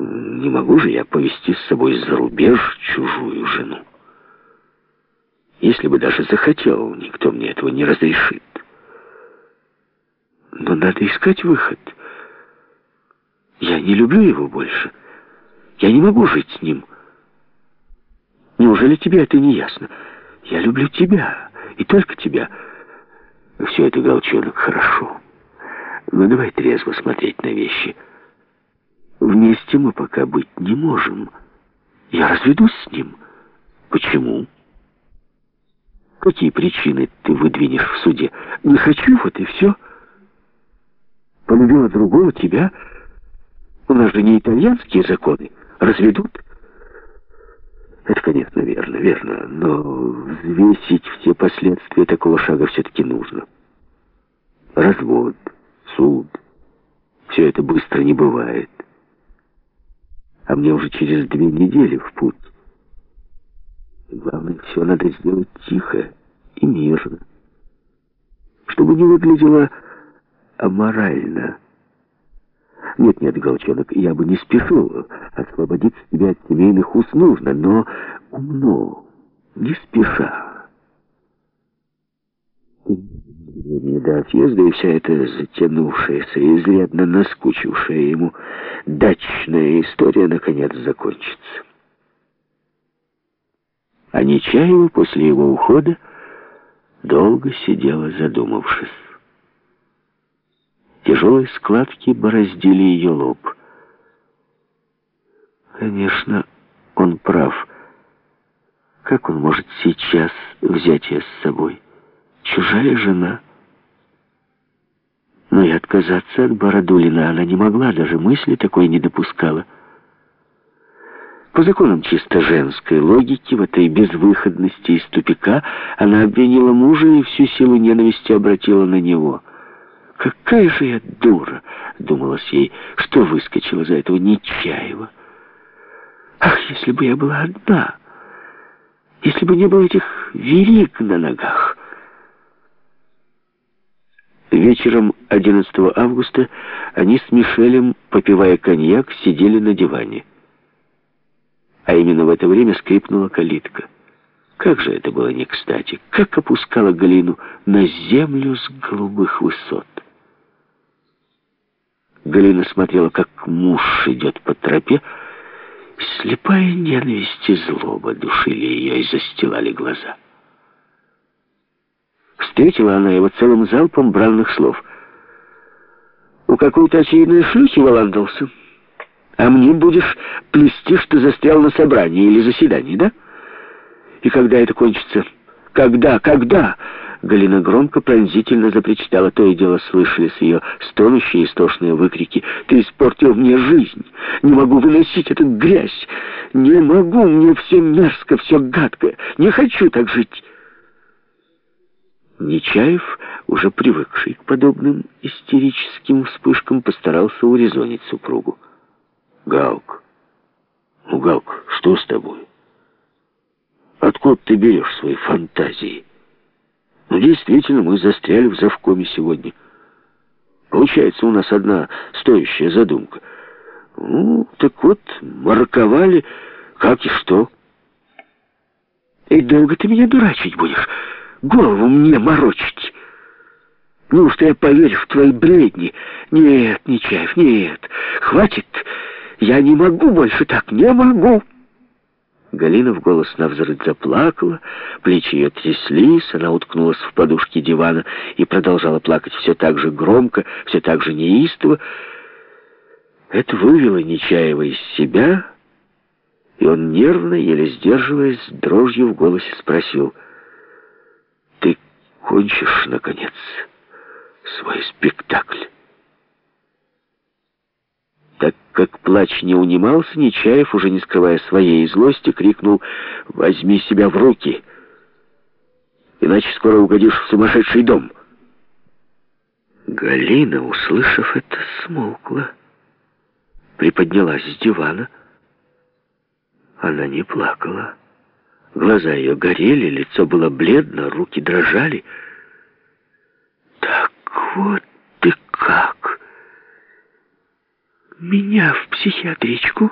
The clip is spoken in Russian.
Не могу же я повести с собой за рубеж чужую жену. Если бы даже захотел, никто мне этого не разрешит. Но надо искать выход. Я не люблю его больше. Я не могу жить с ним. Неужели тебе это не ясно? Я люблю тебя, и только тебя. Все это, Голчонок, хорошо. Но давай трезво смотреть на вещи. Вместе мы пока быть не можем. Я разведусь с ним. Почему? Какие причины ты выдвинешь в суде? Не хочу, вот и все. Полюбила другого тебя. У нас же не итальянские законы. Разведут. Это, конечно, верно, верно. Но взвесить все последствия такого шага все-таки нужно. Развод, суд. Все это быстро не бывает. А мне уже через две недели в путь. Главное, все надо сделать тихо и мирно. Чтобы не выглядело аморально. Нет, нет, Голчонок, я бы не спешил. Освободить себя от семейных уз нужно, но умно, не спеша. Не до отъезда и вся эта затянувшаяся, изрядно наскучившая ему дачная история наконец закончится. А Нечаева после его ухода долго сидела, задумавшись. Тяжелые складки бороздили ее лоб. Конечно, он прав. Как он может сейчас взять ее с собой? Чужая жена. Но и отказаться от Бородулина она не могла, даже мысли такой не допускала. По законам чисто женской логики, в этой безвыходности из тупика, она обвинила мужа и всю силу ненависти обратила на него. «Какая же я дура!» — думалось ей, что выскочила за этого Нечаева. «Ах, если бы я была одна! Если бы не было этих верик на ногах!» Вечером 11 августа они с Мишелем, попивая коньяк, сидели на диване. А именно в это время скрипнула калитка. Как же это было не кстати, как опускала Галину на землю с голубых высот. Галина смотрела, как муж идет по тропе, слепая ненависть и злоба душили ее и застилали глаза. Встретила она его целым залпом бранных слов. «У какой-то очередной шлюхи валандался, а мне будешь плести, что застрял на собрании или заседании, да? И когда это кончится? Когда? Когда?» Галина громко, пронзительно запричитала. То и дело слышались ее стонущие истошные выкрики. «Ты испортил мне жизнь! Не могу выносить эту грязь! Не могу! Мне все мерзко, все гадко! Не хочу так жить!» Нечаев, уже привыкший к подобным истерическим вспышкам, постарался урезонить супругу. «Галк, ну, Галк, что с тобой? Откуда ты берешь свои фантазии?» Ну, действительно, мы застряли в завкоме сегодня. Получается, у нас одна стоящая задумка. Ну, так вот, марковали, как и что. И долго ты меня дурачить будешь? Голову мне морочить? Неужто я поверю в твои бредни? Нет, Нечаев, нет. Хватит. Я не могу больше так, не могу. Галина в голос навзрыд заплакала, плечи ее тряслись, она уткнулась в подушки дивана и продолжала плакать все так же громко, все так же неистово. Это вывело Нечаева из себя, и он нервно, еле сдерживаясь, дрожью в голосе спросил, «Ты кончишь, наконец, свой спектакль?» Так как плач не унимался, Нечаев, уже не скрывая своей злости, крикнул «Возьми себя в руки, иначе скоро угодишь в сумасшедший дом». Галина, услышав это, смолкла, приподнялась с дивана. Она не плакала. Глаза ее горели, лицо было бледно, руки дрожали. «Так вот ты как!» «Меня в психиатричку?»